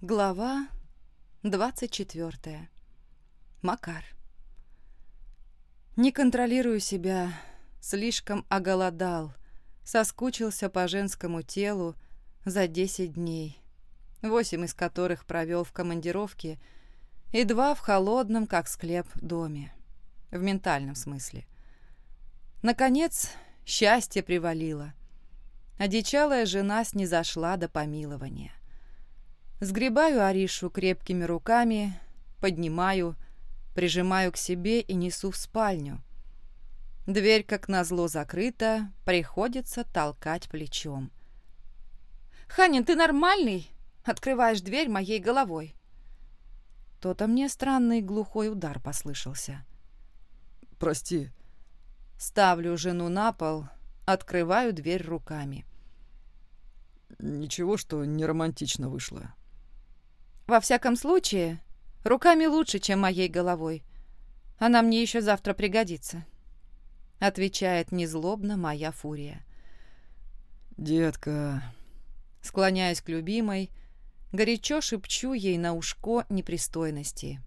Глава 24. Макар. Не контролирую себя, слишком оголодал, соскучился по женскому телу за 10 дней, восемь из которых провел в командировке и два в холодном, как склеп, доме. В ментальном смысле. Наконец, счастье привалило. Одичалая жена снизошла до помилования. Сгребаю Аришу крепкими руками, поднимаю, прижимаю к себе и несу в спальню. Дверь, как назло, закрыта, приходится толкать плечом. «Ханин, ты нормальный?» Открываешь дверь моей головой. То-то мне странный глухой удар послышался. «Прости». Ставлю жену на пол, открываю дверь руками. «Ничего, что не романтично вышло. Во всяком случае, руками лучше, чем моей головой. Она мне еще завтра пригодится. Отвечает незлобно моя фурия. «Детка...» Склоняюсь к любимой, горячо шепчу ей на ушко непристойности.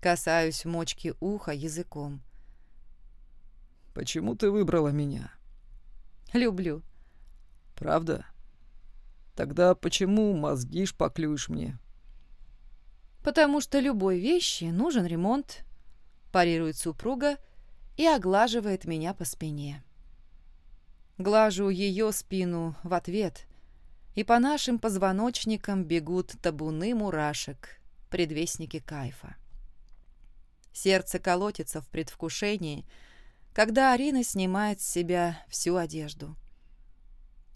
Касаюсь мочки уха языком. «Почему ты выбрала меня?» «Люблю». «Правда? Тогда почему мозги шпаклюешь мне?» «Потому что любой вещи нужен ремонт», – парирует супруга и оглаживает меня по спине. Глажу ее спину в ответ, и по нашим позвоночникам бегут табуны мурашек, предвестники кайфа. Сердце колотится в предвкушении, когда Арина снимает с себя всю одежду.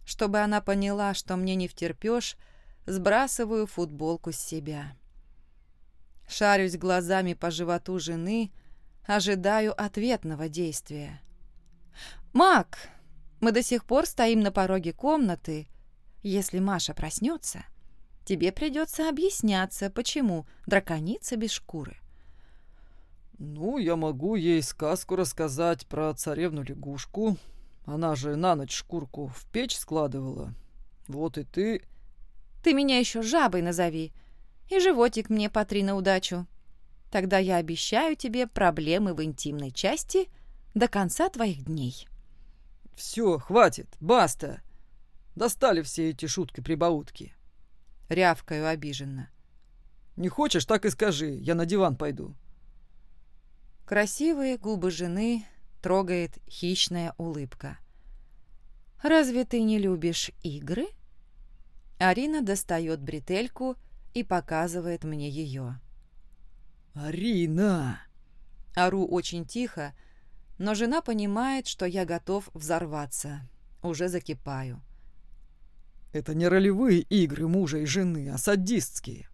Чтобы она поняла, что мне не втерпешь, сбрасываю футболку с себя. Шарюсь глазами по животу жены, ожидаю ответного действия. «Мак, мы до сих пор стоим на пороге комнаты. Если Маша проснется, тебе придется объясняться, почему драконица без шкуры». «Ну, я могу ей сказку рассказать про царевну-лягушку. Она же на ночь шкурку в печь складывала. Вот и ты...» «Ты меня еще жабой назови», и животик мне потри на удачу. Тогда я обещаю тебе проблемы в интимной части до конца твоих дней». «Все, хватит, баста! Достали все эти шутки-прибаутки!» Рявкаю обиженно. «Не хочешь, так и скажи, я на диван пойду». Красивые губы жены трогает хищная улыбка. «Разве ты не любишь игры?» Арина достает бретельку и показывает мне ее. «Арина!» Ору очень тихо, но жена понимает, что я готов взорваться. Уже закипаю. «Это не ролевые игры мужа и жены, а садистские».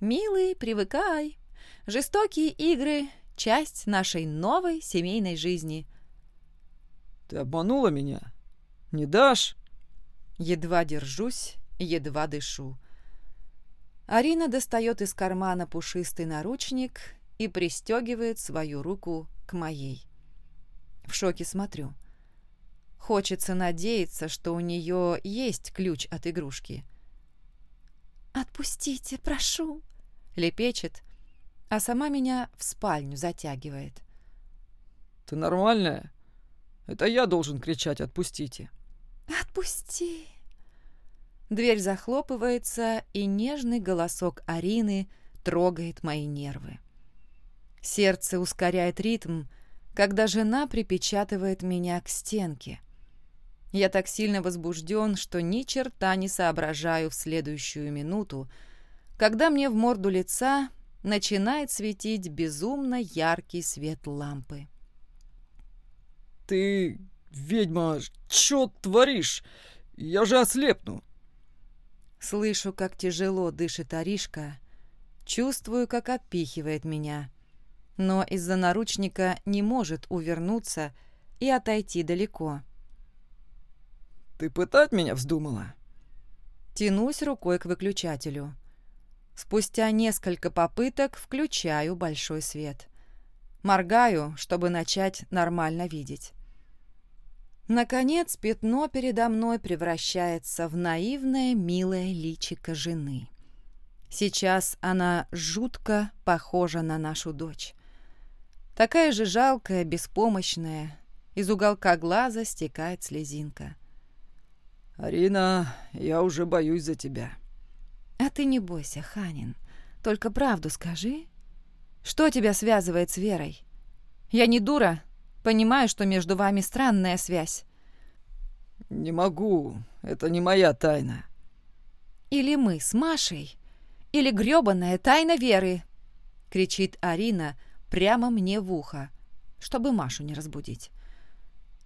«Милый, привыкай. Жестокие игры — часть нашей новой семейной жизни». «Ты обманула меня? Не дашь?» Едва держусь, едва дышу. Арина достает из кармана пушистый наручник и пристегивает свою руку к моей. В шоке смотрю. Хочется надеяться, что у нее есть ключ от игрушки. «Отпустите, прошу!» — лепечет, а сама меня в спальню затягивает. «Ты нормальная? Это я должен кричать «отпустите». «Отпусти!» Дверь захлопывается, и нежный голосок Арины трогает мои нервы. Сердце ускоряет ритм, когда жена припечатывает меня к стенке. Я так сильно возбужден, что ни черта не соображаю в следующую минуту, когда мне в морду лица начинает светить безумно яркий свет лампы. «Ты, ведьма, что творишь? Я же ослепну!» Слышу, как тяжело дышит Аришка, чувствую, как отпихивает меня, но из-за наручника не может увернуться и отойти далеко. «Ты пытать меня вздумала?» Тянусь рукой к выключателю. Спустя несколько попыток включаю большой свет. Моргаю, чтобы начать нормально видеть. Наконец, пятно передо мной превращается в наивное, милое личико жены. Сейчас она жутко похожа на нашу дочь. Такая же жалкая, беспомощная. Из уголка глаза стекает слезинка. «Арина, я уже боюсь за тебя». «А ты не бойся, Ханин. Только правду скажи. Что тебя связывает с Верой? Я не дура. Понимаю, что между вами странная связь». «Не могу. Это не моя тайна». «Или мы с Машей, или грёбаная тайна Веры!» — кричит Арина прямо мне в ухо, чтобы Машу не разбудить.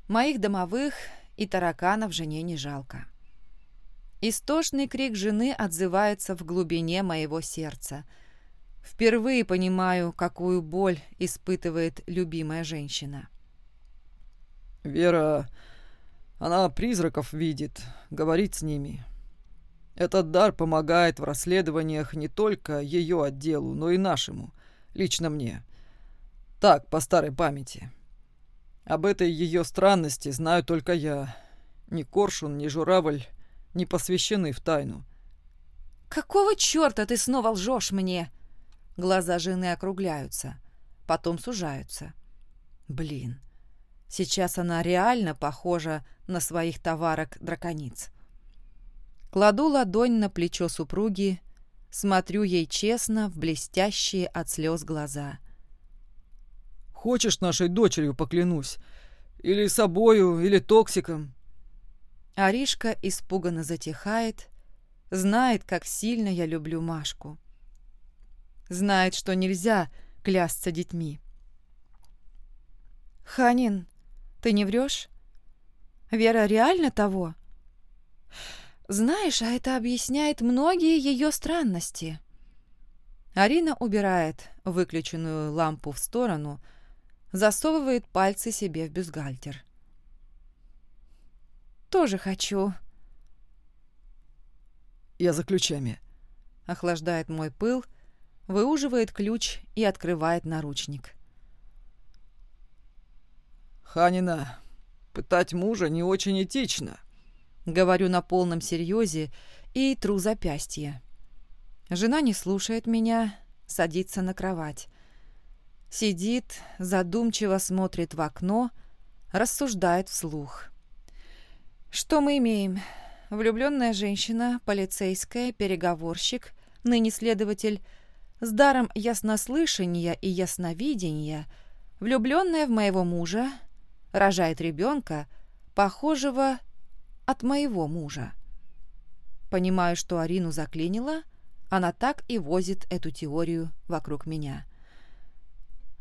Моих домовых и тараканов жене не жалко. Истошный крик жены отзывается в глубине моего сердца. Впервые понимаю, какую боль испытывает любимая женщина. «Вера, она призраков видит, говорит с ними. Этот дар помогает в расследованиях не только ее отделу, но и нашему, лично мне. Так, по старой памяти. Об этой ее странности знаю только я. Ни Коршун, ни Журавль не посвящены в тайну. «Какого черта ты снова лжешь мне?» Глаза жены округляются, потом сужаются. «Блин, сейчас она реально похожа на своих товарок-дракониц». Кладу ладонь на плечо супруги, смотрю ей честно в блестящие от слез глаза. «Хочешь нашей дочерью поклянусь? Или собою, или токсиком?» Аришка испуганно затихает, знает, как сильно я люблю Машку. Знает, что нельзя клясться детьми. «Ханин, ты не врешь? Вера реально того?» «Знаешь, а это объясняет многие ее странности». Арина убирает выключенную лампу в сторону, засовывает пальцы себе в бюстгальтер тоже хочу». «Я за ключами». Охлаждает мой пыл, выуживает ключ и открывает наручник. «Ханина, пытать мужа не очень этично», — говорю на полном серьезе и тру запястье. Жена не слушает меня, садится на кровать. Сидит, задумчиво смотрит в окно, рассуждает вслух. Что мы имеем? Влюбленная женщина, полицейская, переговорщик, ныне следователь, с даром яснослышания и ясновидения, влюбленная в моего мужа, рожает ребенка, похожего от моего мужа. Понимаю, что Арину заклинила, она так и возит эту теорию вокруг меня.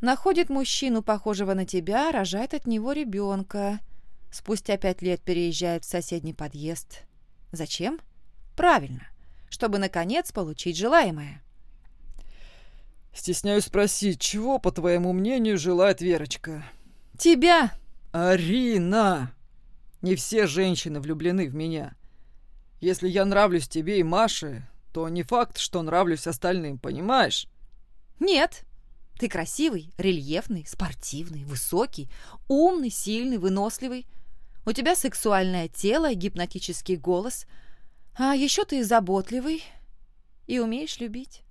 Находит мужчину, похожего на тебя, рожает от него ребенка – Спустя пять лет переезжает в соседний подъезд. Зачем? Правильно, чтобы, наконец, получить желаемое. Стесняюсь спросить, чего, по твоему мнению, желает Верочка? Тебя! Арина! Не все женщины влюблены в меня. Если я нравлюсь тебе и Маше, то не факт, что нравлюсь остальным, понимаешь? Нет. Ты красивый, рельефный, спортивный, высокий, умный, сильный, выносливый. У тебя сексуальное тело, гипнотический голос. А еще ты заботливый и умеешь любить.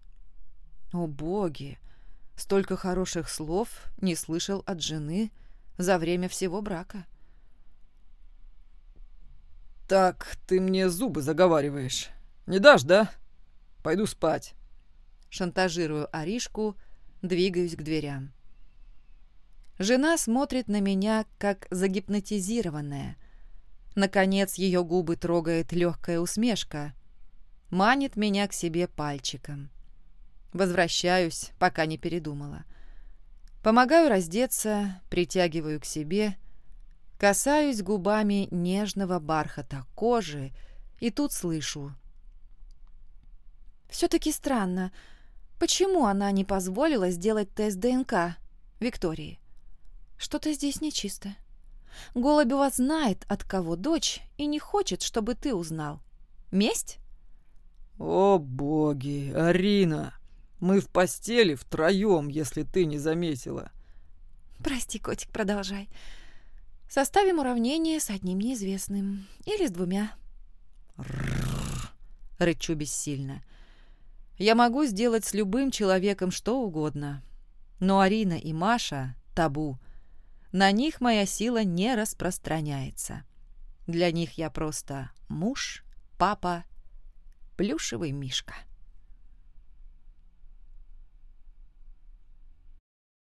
О, боги! Столько хороших слов не слышал от жены за время всего брака. «Так ты мне зубы заговариваешь. Не дашь, да? Пойду спать». Шантажирую Аришку, двигаюсь к дверям. Жена смотрит на меня, как загипнотизированная. Наконец ее губы трогает легкая усмешка. Манит меня к себе пальчиком. Возвращаюсь, пока не передумала. Помогаю раздеться, притягиваю к себе, касаюсь губами нежного бархата кожи и тут слышу. «Все-таки странно. Почему она не позволила сделать тест ДНК Виктории?» Что-то здесь нечисто. Голубева знает, от кого дочь, и не хочет, чтобы ты узнал. Месть? О, боги, Арина! Мы в постели втроем, если ты не заметила. Прости, котик, продолжай. Составим уравнение с одним неизвестным. Или с двумя. Рычу бессильно. Я могу сделать с любым человеком что угодно. Но Арина и Маша — табу. На них моя сила не распространяется. Для них я просто муж, папа, плюшевый мишка.